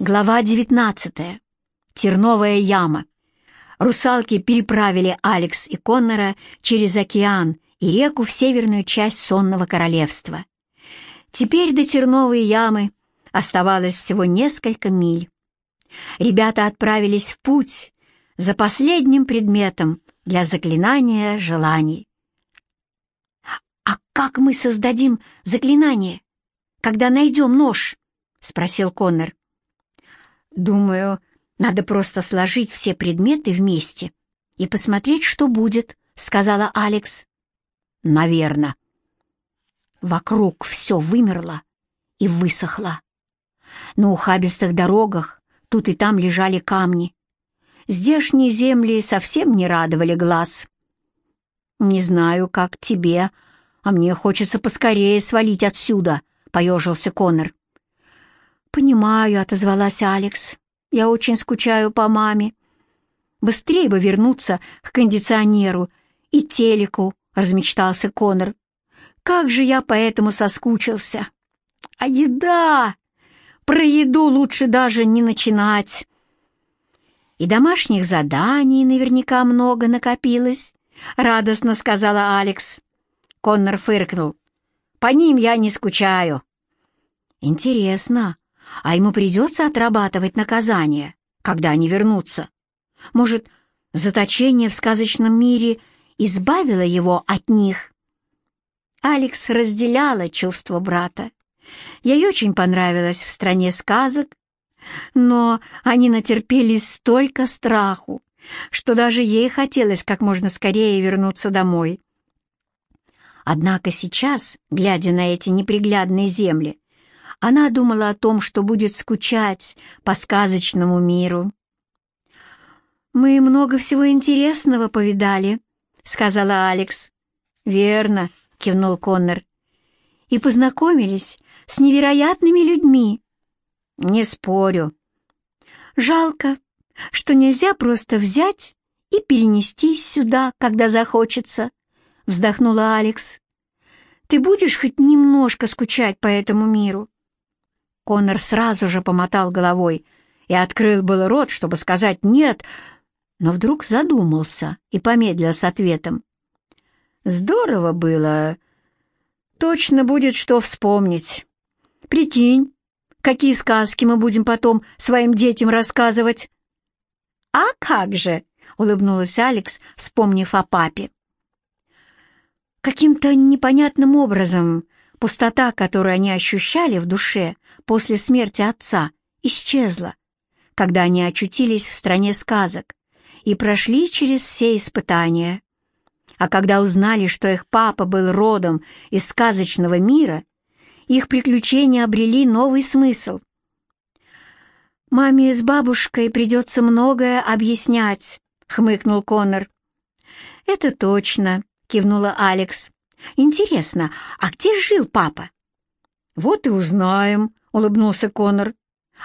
Глава 19. Терновая яма. Русалки переправили Алекс и Коннора через океан и реку в северную часть сонного королевства. Теперь до Терновой ямы оставалось всего несколько миль. Ребята отправились в путь за последним предметом для заклинания желаний. «А как мы создадим заклинание, когда найдем нож?» — спросил Коннор. «Думаю, надо просто сложить все предметы вместе и посмотреть, что будет», — сказала Алекс. «Наверно». Вокруг все вымерло и высохло. На ухабистых дорогах тут и там лежали камни. Здешние земли совсем не радовали глаз. «Не знаю, как тебе, а мне хочется поскорее свалить отсюда», — поежился Конор. «Понимаю», — отозвалась Алекс. «Я очень скучаю по маме. Быстрее бы вернуться к кондиционеру и телеку», — размечтался Конор. «Как же я по этому соскучился!» «А еда! Про еду лучше даже не начинать!» «И домашних заданий наверняка много накопилось», — радостно сказала Алекс. Коннор фыркнул. «По ним я не скучаю». «Интересно, а ему придется отрабатывать наказание, когда они вернутся. Может, заточение в сказочном мире избавило его от них? Алекс разделяла чувство брата. Ей очень понравилось в стране сказок, но они натерпелись столько страху, что даже ей хотелось как можно скорее вернуться домой. Однако сейчас, глядя на эти неприглядные земли, она думала о том, что будет скучать по сказочному миру. «Мы много всего интересного повидали», — сказала Алекс. «Верно», — кивнул Коннор. «И познакомились с невероятными людьми». «Не спорю». «Жалко, что нельзя просто взять и перенестись сюда, когда захочется», — вздохнула Алекс. «Ты будешь хоть немножко скучать по этому миру?» Коннор сразу же помотал головой и открыл был рот, чтобы сказать «нет», но вдруг задумался и помедлил с ответом. «Здорово было. Точно будет что вспомнить. Прикинь, какие сказки мы будем потом своим детям рассказывать». «А как же!» — улыбнулась Алекс, вспомнив о папе. Каким-то непонятным образом Пустота, которую они ощущали в душе после смерти отца, исчезла, когда они очутились в стране сказок и прошли через все испытания. А когда узнали, что их папа был родом из сказочного мира, их приключения обрели новый смысл. «Маме с бабушкой придется многое объяснять», — хмыкнул Коннор. «Это точно», — кивнула Алекс. Интересно, а где жил папа?» «Вот и узнаем», — улыбнулся Конор.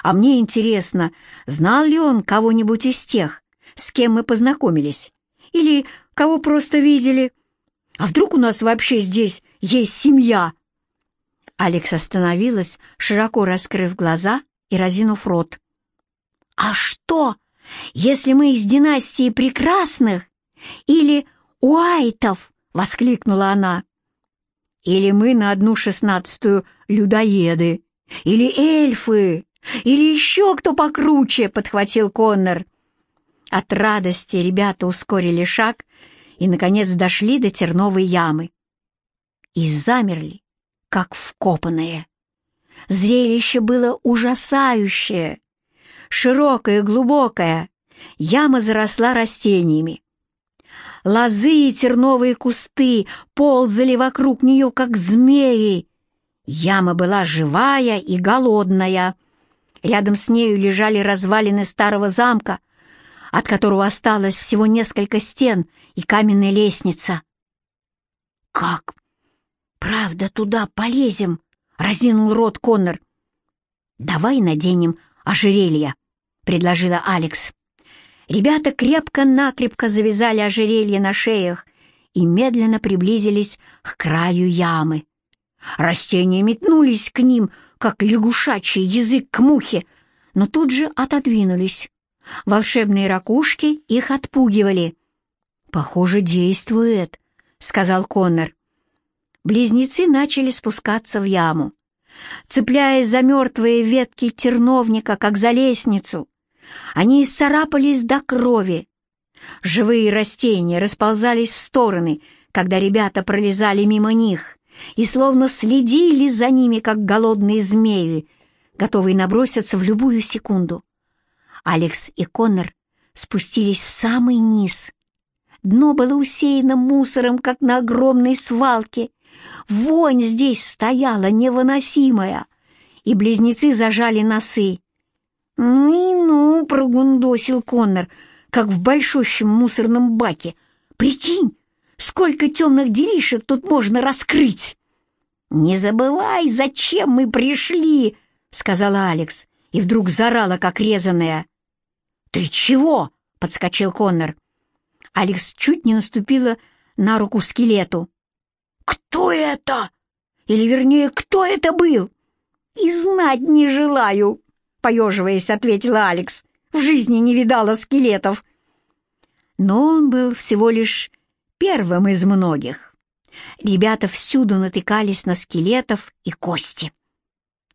«А мне интересно, знал ли он кого-нибудь из тех, с кем мы познакомились? Или кого просто видели? А вдруг у нас вообще здесь есть семья?» Алекс остановилась, широко раскрыв глаза и разинув рот. «А что, если мы из династии прекрасных или уайтов?» — воскликнула она. Или мы на одну шестнадцатую людоеды, или эльфы, или еще кто покруче, — подхватил Коннор. От радости ребята ускорили шаг и, наконец, дошли до терновой ямы. И замерли, как вкопанные. Зрелище было ужасающее. Широкое, глубокое, яма заросла растениями. Лозы и терновые кусты ползали вокруг нее, как змеи. Яма была живая и голодная. Рядом с нею лежали развалины старого замка, от которого осталось всего несколько стен и каменная лестница. «Как? Правда, туда полезем?» — разинул рот Коннор. «Давай наденем ожерелье», — предложила Алекс. Ребята крепко-накрепко завязали ожерелье на шеях и медленно приблизились к краю ямы. Растения метнулись к ним, как лягушачий язык к мухе, но тут же отодвинулись. Волшебные ракушки их отпугивали. «Похоже, действует», — сказал Коннор. Близнецы начали спускаться в яму. Цепляясь за мертвые ветки терновника, как за лестницу, они исцарапались до крови. Живые растения расползались в стороны, когда ребята пролезали мимо них и словно следили за ними, как голодные змеи, готовые наброситься в любую секунду. Алекс и Коннор спустились в самый низ. Дно было усеяно мусором, как на огромной свалке. Вонь здесь стояла невыносимая, и близнецы зажали носы. «Ну и ну!» — прогундосил Коннор, как в большущем мусорном баке. «Прикинь, сколько темных делишек тут можно раскрыть!» «Не забывай, зачем мы пришли!» — сказала Алекс, и вдруг зарала, как резаная. «Ты чего?» — подскочил Коннор. Алекс чуть не наступила на руку скелету. «Кто это? Или, вернее, кто это был?» «И знать не желаю!» — поеживаясь, ответила Алекс. «В жизни не видала скелетов». Но он был всего лишь первым из многих. Ребята всюду натыкались на скелетов и кости.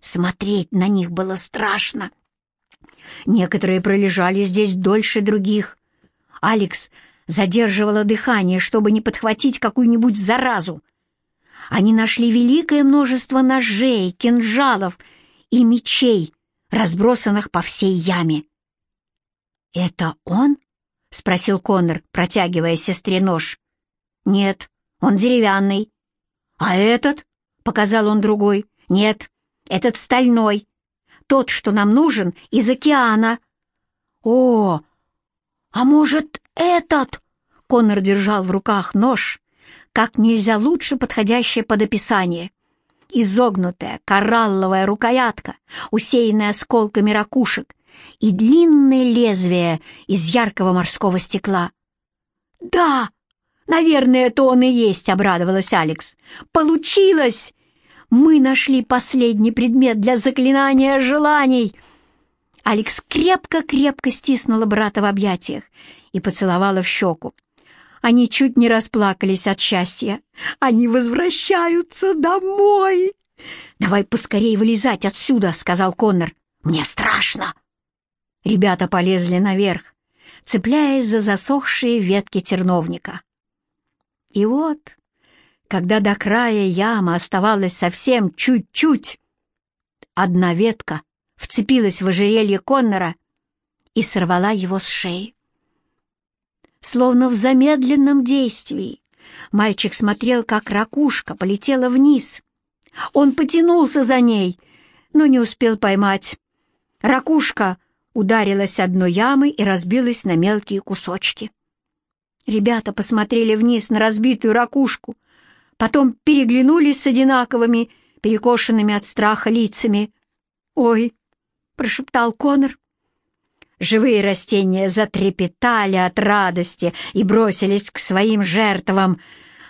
Смотреть на них было страшно. Некоторые пролежали здесь дольше других. Алекс задерживала дыхание, чтобы не подхватить какую-нибудь заразу. Они нашли великое множество ножей, кинжалов и мечей, разбросанных по всей яме. «Это он?» — спросил Коннор, протягивая сестре нож. «Нет, он деревянный». «А этот?» — показал он другой. «Нет, этот стальной. Тот, что нам нужен, из океана». «О, а может, этот?» Коннор держал в руках нож, как нельзя лучше подходящее под описание — изогнутая коралловая рукоятка, усеянная осколками ракушек, и длинное лезвие из яркого морского стекла. «Да, наверное, это он и есть», — обрадовалась Алекс. «Получилось! Мы нашли последний предмет для заклинания желаний!» Алекс крепко-крепко стиснула брата в объятиях и поцеловала в щеку. Они чуть не расплакались от счастья. Они возвращаются домой. «Давай поскорее вылезать отсюда», — сказал Коннор. «Мне страшно». Ребята полезли наверх, цепляясь за засохшие ветки терновника. И вот, когда до края ямы оставалось совсем чуть-чуть, одна ветка вцепилась в ожерелье Коннора и сорвала его с шеи словно в замедленном действии. Мальчик смотрел, как ракушка полетела вниз. Он потянулся за ней, но не успел поймать. Ракушка ударилась одной ямой и разбилась на мелкие кусочки. Ребята посмотрели вниз на разбитую ракушку, потом переглянулись с одинаковыми, перекошенными от страха лицами. «Ой!» — прошептал Конор Живые растения затрепетали от радости и бросились к своим жертвам.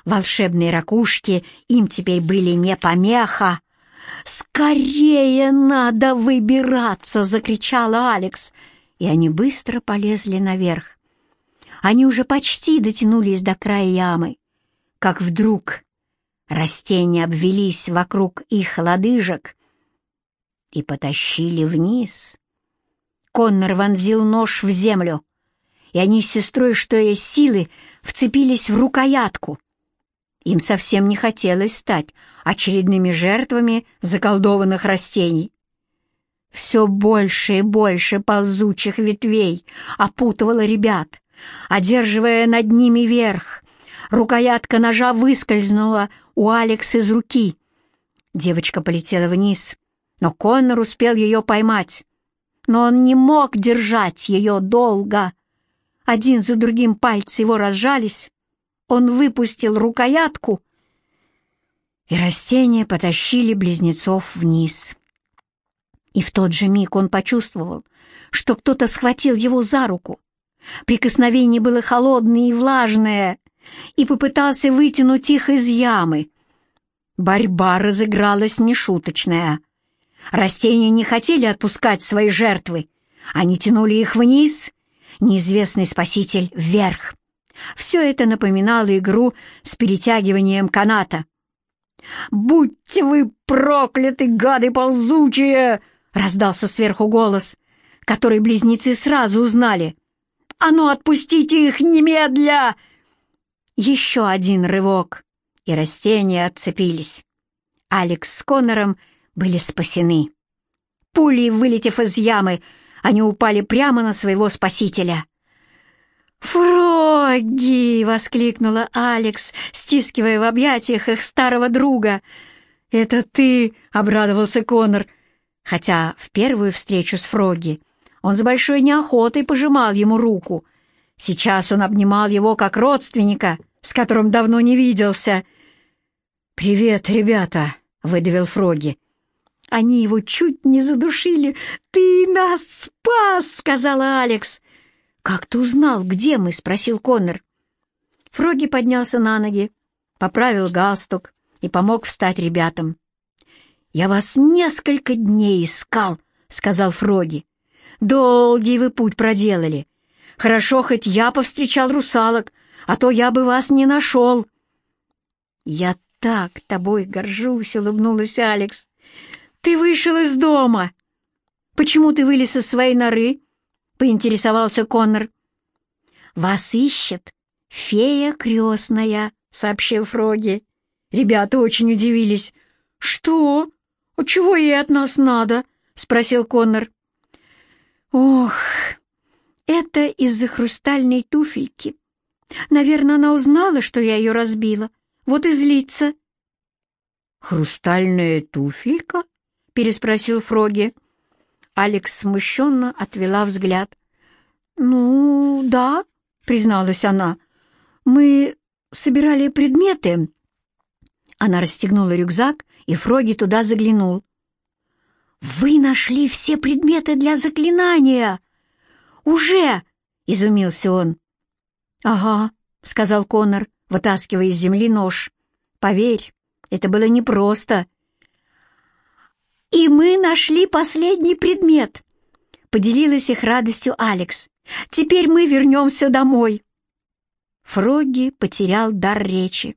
Волшебные ракушки им теперь были не помеха. «Скорее надо выбираться!» — закричала Алекс, и они быстро полезли наверх. Они уже почти дотянулись до края ямы, как вдруг растения обвелись вокруг их лодыжек и потащили вниз. Коннор вонзил нож в землю, и они с сестрой, что есть силы, вцепились в рукоятку. Им совсем не хотелось стать очередными жертвами заколдованных растений. Все больше и больше ползучих ветвей опутывало ребят, одерживая над ними верх. Рукоятка ножа выскользнула у Алекс из руки. Девочка полетела вниз, но Коннор успел ее поймать но он не мог держать ее долго. Один за другим пальцы его разжались, он выпустил рукоятку, и растения потащили близнецов вниз. И в тот же миг он почувствовал, что кто-то схватил его за руку. Прикосновение было холодное и влажное, и попытался вытянуть их из ямы. Борьба разыгралась нешуточная — Растения не хотели отпускать свои жертвы. Они тянули их вниз, неизвестный спаситель вверх. Все это напоминало игру с перетягиванием каната. «Будьте вы прокляты, гады ползучие!» — раздался сверху голос, который близнецы сразу узнали. «А ну, отпустите их немедля!» Еще один рывок, и растения отцепились. Алекс с Коннором были спасены. Пулей вылетев из ямы, они упали прямо на своего спасителя. «Фрогги!» — воскликнула Алекс, стискивая в объятиях их старого друга. «Это ты!» — обрадовался Конор, хотя в первую встречу с Фрогги он с большой неохотой пожимал ему руку. Сейчас он обнимал его как родственника, с которым давно не виделся. «Привет, ребята!» — выдавил Фроги. Они его чуть не задушили. «Ты нас спас!» — сказала Алекс. «Как ты узнал, где мы?» — спросил Коннор. Фроги поднялся на ноги, поправил галстук и помог встать ребятам. «Я вас несколько дней искал», — сказал Фроги. «Долгий вы путь проделали. Хорошо, хоть я повстречал русалок, а то я бы вас не нашел». «Я так тобой горжусь», — улыбнулась Алекс. «Ты вышел из дома!» «Почему ты вылез из своей норы?» — поинтересовался Коннор. «Вас ищет фея крестная», — сообщил Фроги. Ребята очень удивились. «Что? А чего ей от нас надо?» — спросил Коннор. «Ох, это из-за хрустальной туфельки. Наверное, она узнала, что я ее разбила. Вот и злится». «Хрустальная туфелька?» переспросил Фроги. Алекс смущенно отвела взгляд. «Ну, да», — призналась она. «Мы собирали предметы». Она расстегнула рюкзак, и Фроги туда заглянул. «Вы нашли все предметы для заклинания!» «Уже!» — изумился он. «Ага», — сказал Конор, вытаскивая из земли нож. «Поверь, это было непросто. «И мы нашли последний предмет!» Поделилась их радостью Алекс. «Теперь мы вернемся домой!» Фрогги потерял дар речи.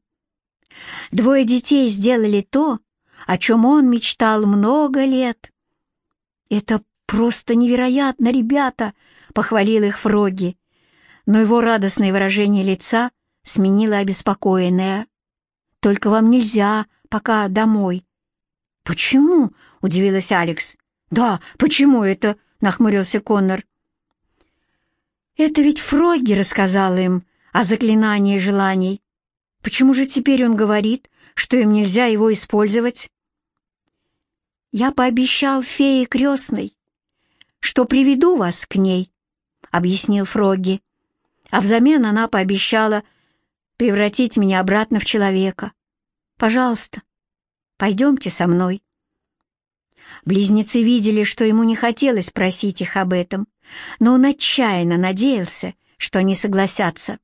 Двое детей сделали то, о чем он мечтал много лет. «Это просто невероятно, ребята!» — похвалил их Фрогги. Но его радостное выражение лица сменило обеспокоенное. «Только вам нельзя пока домой». «Почему?» — удивилась Алекс. «Да, почему это?» — нахмурился Коннор. «Это ведь Фроги рассказал им о заклинании желаний. Почему же теперь он говорит, что им нельзя его использовать?» «Я пообещал фее крестной, что приведу вас к ней», — объяснил Фроги. «А взамен она пообещала превратить меня обратно в человека. Пожалуйста, пойдемте со мной». Близнецы видели, что ему не хотелось просить их об этом, но он отчаянно надеялся, что они согласятся.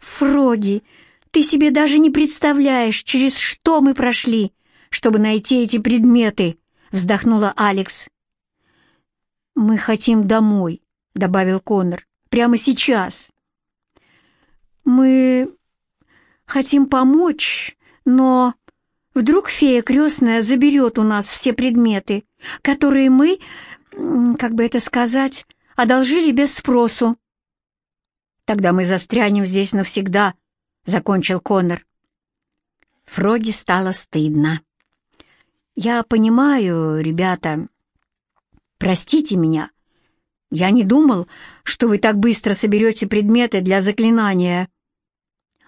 «Фроги, ты себе даже не представляешь, через что мы прошли, чтобы найти эти предметы!» — вздохнула Алекс. «Мы хотим домой», — добавил Коннор, — «прямо сейчас». «Мы хотим помочь, но Вдруг фея крестная заберет у нас все предметы, которые мы, как бы это сказать, одолжили без спросу. Тогда мы застрянем здесь навсегда, — закончил Коннор. Фроги стало стыдно. «Я понимаю, ребята. Простите меня. Я не думал, что вы так быстро соберете предметы для заклинания».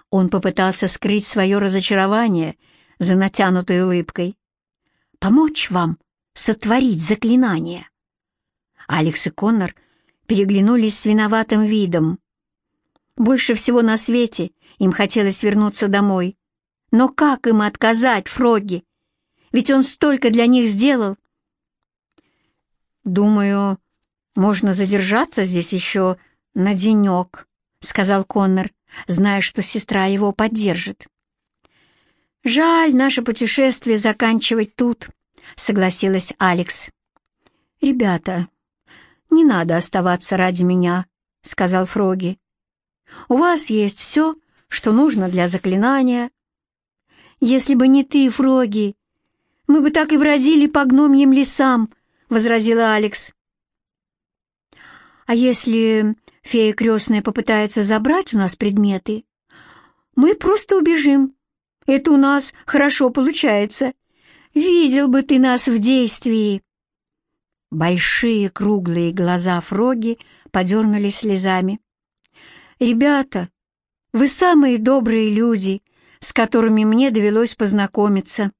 Он попытался скрыть свое разочарование за натянутой улыбкой. «Помочь вам сотворить заклинание?» Алекс и Коннор переглянулись с виноватым видом. Больше всего на свете им хотелось вернуться домой. Но как им отказать Фроги? Ведь он столько для них сделал. «Думаю, можно задержаться здесь еще на денек», — сказал Коннор, зная, что сестра его поддержит. «Жаль наше путешествие заканчивать тут», — согласилась Алекс. «Ребята, не надо оставаться ради меня», — сказал Фроги. «У вас есть все, что нужно для заклинания. Если бы не ты, Фроги, мы бы так и бродили по гномьим лесам», — возразила Алекс. «А если фея крестная попытается забрать у нас предметы, мы просто убежим. Это у нас хорошо получается. Видел бы ты нас в действии!» Большие круглые глаза Фроги подернулись слезами. «Ребята, вы самые добрые люди, с которыми мне довелось познакомиться».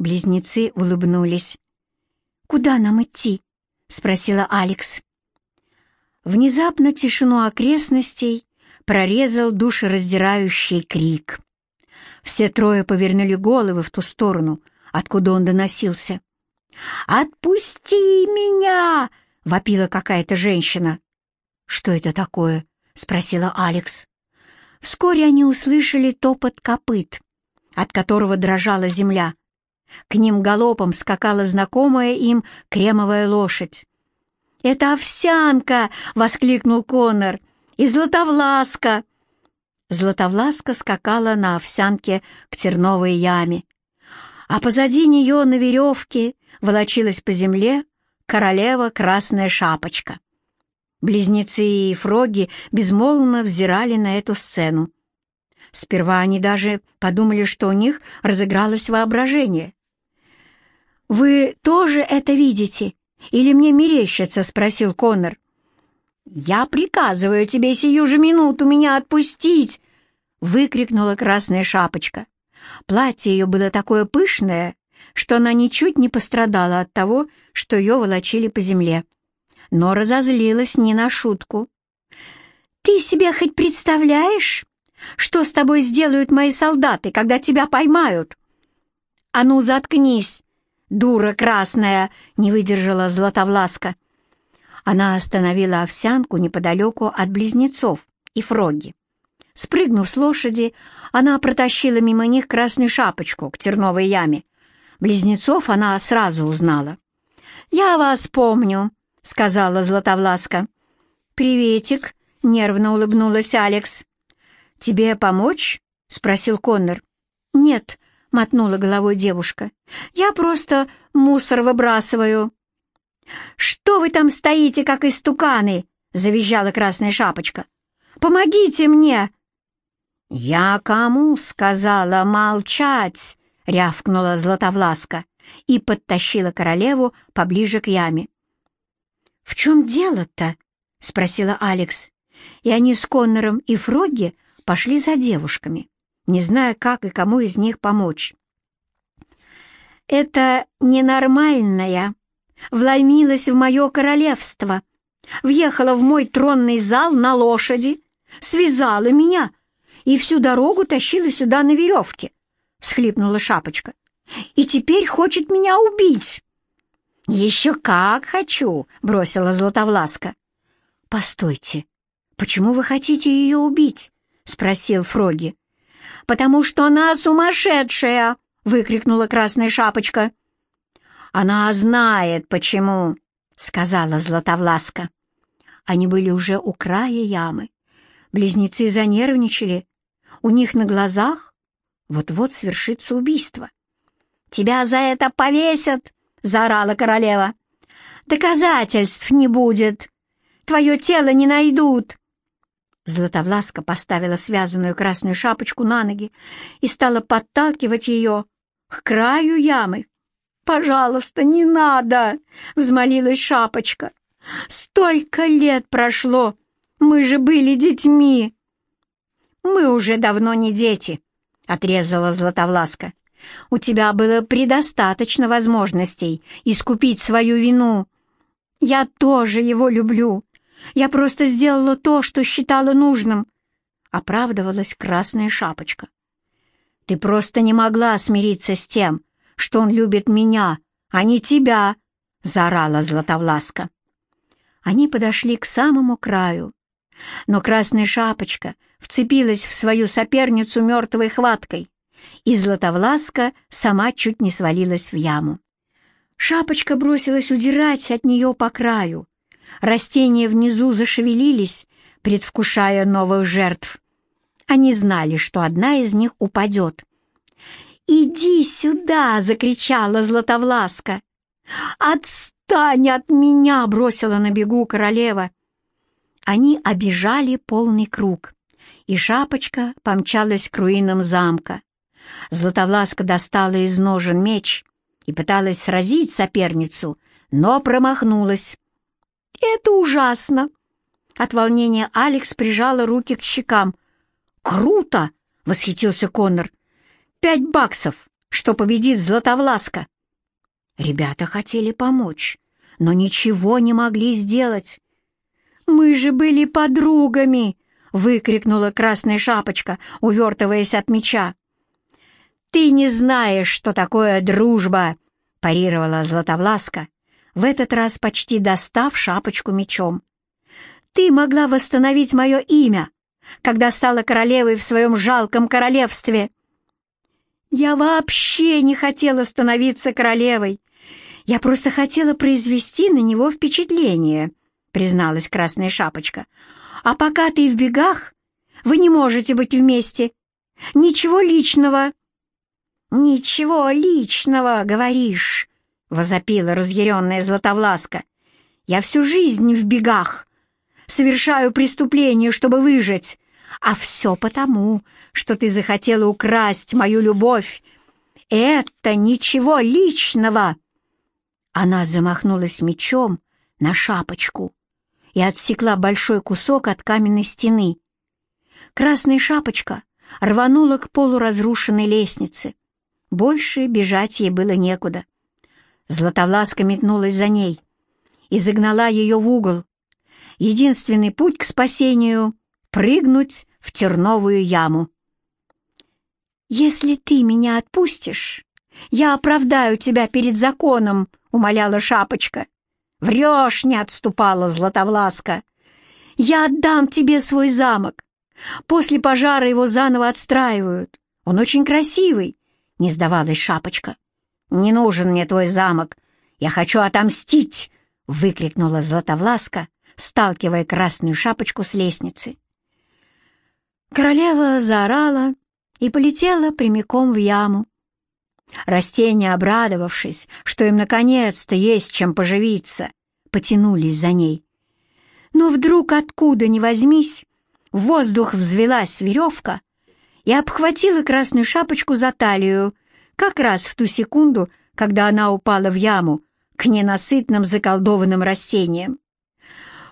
Близнецы улыбнулись. «Куда нам идти?» — спросила Алекс. Внезапно тишину окрестностей прорезал душераздирающий крик. Все трое повернули головы в ту сторону, откуда он доносился. «Отпусти меня!» — вопила какая-то женщина. «Что это такое?» — спросила Алекс. Вскоре они услышали топот копыт, от которого дрожала земля. К ним галопом скакала знакомая им кремовая лошадь. «Это овсянка!» — воскликнул Коннор. «И Златовласка!» Златовласка скакала на овсянке к терновой яме, а позади нее на веревке волочилась по земле королева Красная Шапочка. Близнецы и Фроги безмолвно взирали на эту сцену. Сперва они даже подумали, что у них разыгралось воображение. «Вы тоже это видите? Или мне мерещится?» — спросил Коннор. «Я приказываю тебе сию же минуту меня отпустить!» — выкрикнула Красная Шапочка. Платье ее было такое пышное, что она ничуть не пострадала от того, что ее волочили по земле. Но разозлилась не на шутку. «Ты себе хоть представляешь, что с тобой сделают мои солдаты, когда тебя поймают?» «А ну, заткнись, дура красная!» — не выдержала Златовласка. Она остановила овсянку неподалеку от близнецов и фроги. Спрыгнув с лошади, она протащила мимо них красную шапочку к терновой яме. Близнецов она сразу узнала. «Я вас помню», — сказала Златовласка. «Приветик», — нервно улыбнулась Алекс. «Тебе помочь?» — спросил Коннор. «Нет», — мотнула головой девушка. «Я просто мусор выбрасываю». «Что вы там стоите, как истуканы?» — завизжала Красная Шапочка. «Помогите мне!» «Я кому сказала молчать?» — рявкнула Златовласка и подтащила королеву поближе к яме. «В чем дело-то?» — спросила Алекс, и они с Коннором и Фрогги пошли за девушками, не зная, как и кому из них помочь. «Это ненормальная вломилась в мое королевство, въехала в мой тронный зал на лошади, связала меня и всю дорогу тащила сюда на веревке», — всхлипнула Шапочка. «И теперь хочет меня убить». «Еще как хочу!» — бросила Златовласка. «Постойте, почему вы хотите ее убить?» — спросил Фроги. «Потому что она сумасшедшая!» — выкрикнула Красная Шапочка. «Она знает, почему», — сказала Златовласка. Они были уже у края ямы. Близнецы занервничали. У них на глазах вот-вот свершится убийство. «Тебя за это повесят!» — заорала королева. «Доказательств не будет! Твое тело не найдут!» Златовласка поставила связанную красную шапочку на ноги и стала подталкивать ее к краю ямы. «Пожалуйста, не надо!» — взмолилась Шапочка. «Столько лет прошло! Мы же были детьми!» «Мы уже давно не дети!» — отрезала Златовласка. «У тебя было предостаточно возможностей искупить свою вину. Я тоже его люблю. Я просто сделала то, что считала нужным», — оправдывалась Красная Шапочка. «Ты просто не могла смириться с тем, что он любит меня, а не тебя!» — заорала Златовласка. Они подошли к самому краю, но Красная Шапочка вцепилась в свою соперницу мертвой хваткой, и Златовласка сама чуть не свалилась в яму. Шапочка бросилась удирать от нее по краю. Растения внизу зашевелились, предвкушая новых жертв. Они знали, что одна из них упадет. «Иди сюда!» — закричала Златовласка. «Отстань от меня!» — бросила на бегу королева. Они обижали полный круг, и шапочка помчалась к руинам замка. Златовласка достала из ножен меч и пыталась сразить соперницу, но промахнулась. «Это ужасно!» От волнения Алекс прижала руки к щекам. «Круто!» — восхитился Коннор. «Пять баксов, что победит Златовласка!» Ребята хотели помочь, но ничего не могли сделать. «Мы же были подругами!» — выкрикнула Красная Шапочка, увертываясь от меча. «Ты не знаешь, что такое дружба!» — парировала Златовласка, в этот раз почти достав шапочку мечом. «Ты могла восстановить мое имя, когда стала королевой в своем жалком королевстве!» «Я вообще не хотела становиться королевой. Я просто хотела произвести на него впечатление», — призналась Красная Шапочка. «А пока ты в бегах, вы не можете быть вместе. Ничего личного». «Ничего личного, говоришь», — возопила разъяренная Златовласка. «Я всю жизнь в бегах, совершаю преступление, чтобы выжить, а все потому, что ты захотела украсть мою любовь. Это ничего личного!» Она замахнулась мечом на шапочку и отсекла большой кусок от каменной стены. Красная шапочка рванула к полуразрушенной лестнице. Больше бежать ей было некуда. Златовласка метнулась за ней и загнала ее в угол. Единственный путь к спасению — прыгнуть в терновую яму. «Если ты меня отпустишь, я оправдаю тебя перед законом», — умоляла Шапочка. «Врешь!» — не отступала Златовласка. «Я отдам тебе свой замок. После пожара его заново отстраивают. Он очень красивый», — не сдавалась Шапочка. «Не нужен мне твой замок. Я хочу отомстить!» — выкрикнула Златовласка, сталкивая красную шапочку с лестницы. Королева заорала и полетела прямиком в яму. Растения, обрадовавшись, что им наконец-то есть чем поживиться, потянулись за ней. Но вдруг откуда ни возьмись, в воздух взвелась веревка и обхватила красную шапочку за талию, как раз в ту секунду, когда она упала в яму к ненасытным заколдованным растениям.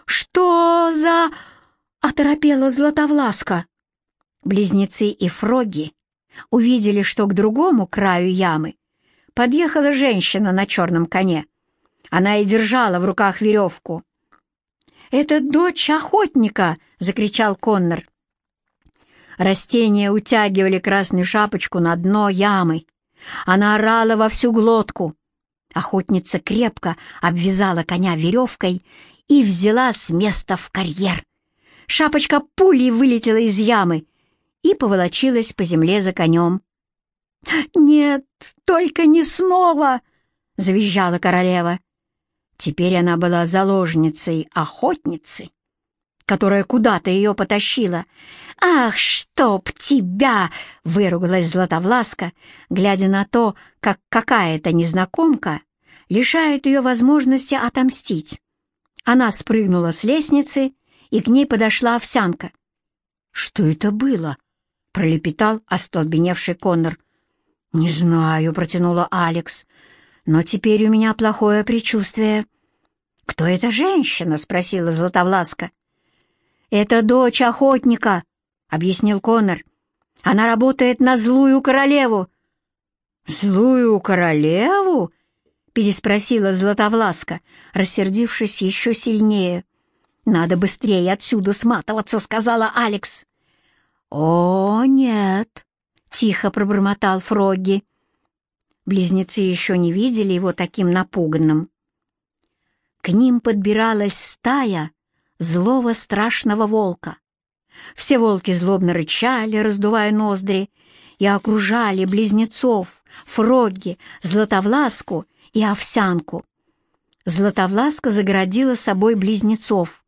«Что за...» — оторопела Златовласка. Близнецы и Фроги увидели, что к другому краю ямы подъехала женщина на черном коне. Она и держала в руках веревку. «Это дочь охотника!» — закричал Коннор. Растения утягивали красную шапочку на дно ямы. Она орала во всю глотку. Охотница крепко обвязала коня веревкой и взяла с места в карьер. Шапочка пулей вылетела из ямы и поволочилась по земле за конем. «Нет, только не снова!» — завизжала королева. Теперь она была заложницей охотницы, которая куда-то ее потащила. «Ах, чтоб тебя!» — выругалась Златовласка, глядя на то, как какая-то незнакомка лишает ее возможности отомстить. Она спрыгнула с лестницы, и к ней подошла овсянка. «Что это было?» — пролепетал остолбеневший Коннор. «Не знаю», — протянула Алекс, — «но теперь у меня плохое предчувствие». «Кто эта женщина?» — спросила Златовласка. «Это дочь охотника», — объяснил Коннор. «Она работает на злую королеву». «Злую королеву?» — переспросила Златовласка, рассердившись еще сильнее. «Надо быстрее отсюда сматываться», — сказала Алекс. «О, нет!» — тихо пробормотал Фрогги. Близнецы еще не видели его таким напуганным. К ним подбиралась стая злого страшного волка. Все волки злобно рычали, раздувая ноздри, и окружали близнецов, Фрогги, Златовласку и овсянку. Златовласка загородила собой близнецов.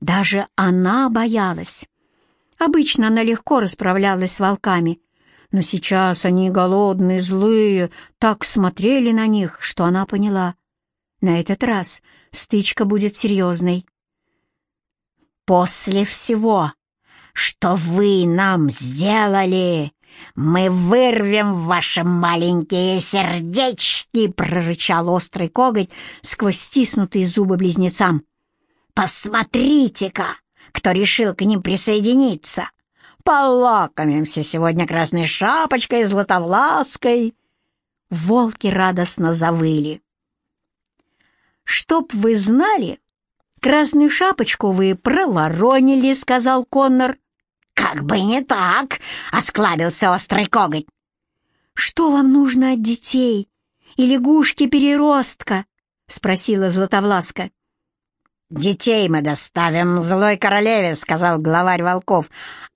Даже она боялась. Обычно она легко расправлялась с волками, но сейчас они голодные, злые, так смотрели на них, что она поняла. На этот раз стычка будет серьезной. «После всего, что вы нам сделали, мы вырвем ваши маленькие сердечки!» — прорычал острый коготь сквозь стиснутые зубы близнецам. «Посмотрите-ка, кто решил к ним присоединиться! Полакомимся сегодня красной шапочкой и златовлаской!» Волки радостно завыли. «Чтоб вы знали, красную шапочку вы проворонили», — сказал Коннор. «Как бы не так!» — осклабился острый коготь. «Что вам нужно от детей и лягушки-переростка?» — спросила Златовласка. «Детей мы доставим злой королеве», — сказал главарь волков.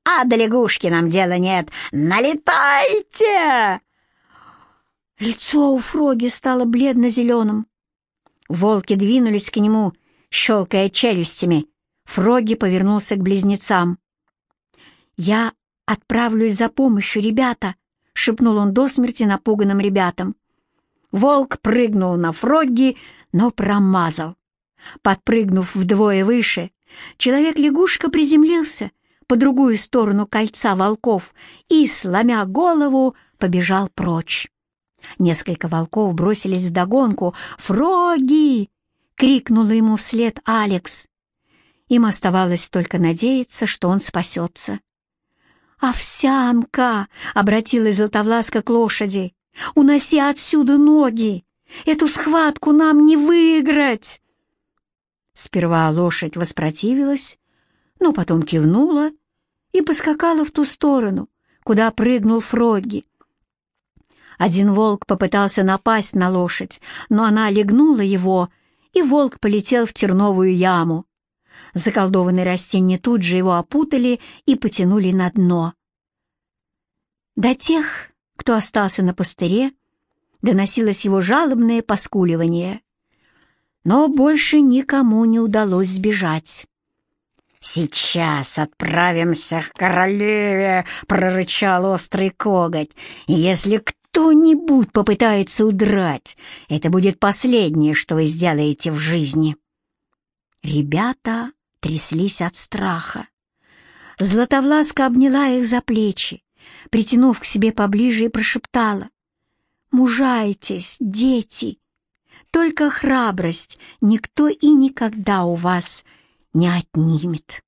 «А до лягушки нам дела нет. Налетайте!» Лицо у Фроги стало бледно-зеленым. Волки двинулись к нему, щелкая челюстями. Фроги повернулся к близнецам. «Я отправлюсь за помощью, ребята!» — шепнул он до смерти напуганным ребятам. Волк прыгнул на Фрогги, но промазал. Подпрыгнув вдвое выше, человек-лягушка приземлился по другую сторону кольца волков и, сломя голову, побежал прочь. Несколько волков бросились вдогонку. «Фроги!» — крикнула ему вслед Алекс. Им оставалось только надеяться, что он спасется. «Овсянка!» — обратилась Златовласка к лошади. «Уноси отсюда ноги! Эту схватку нам не выиграть!» Сперва лошадь воспротивилась, но потом кивнула и поскакала в ту сторону, куда прыгнул Фрогги. Один волк попытался напасть на лошадь, но она легнула его, и волк полетел в терновую яму. Заколдованные растения тут же его опутали и потянули на дно. До тех, кто остался на пустыре, доносилось его жалобное поскуливание. Но больше никому не удалось сбежать. «Сейчас отправимся к королеве!» — прорычал острый коготь. «Если кто кто-нибудь попытается удрать, это будет последнее, что вы сделаете в жизни». Ребята тряслись от страха. Златовласка обняла их за плечи, притянув к себе поближе и прошептала. «Мужайтесь, дети! Только храбрость никто и никогда у вас не отнимет».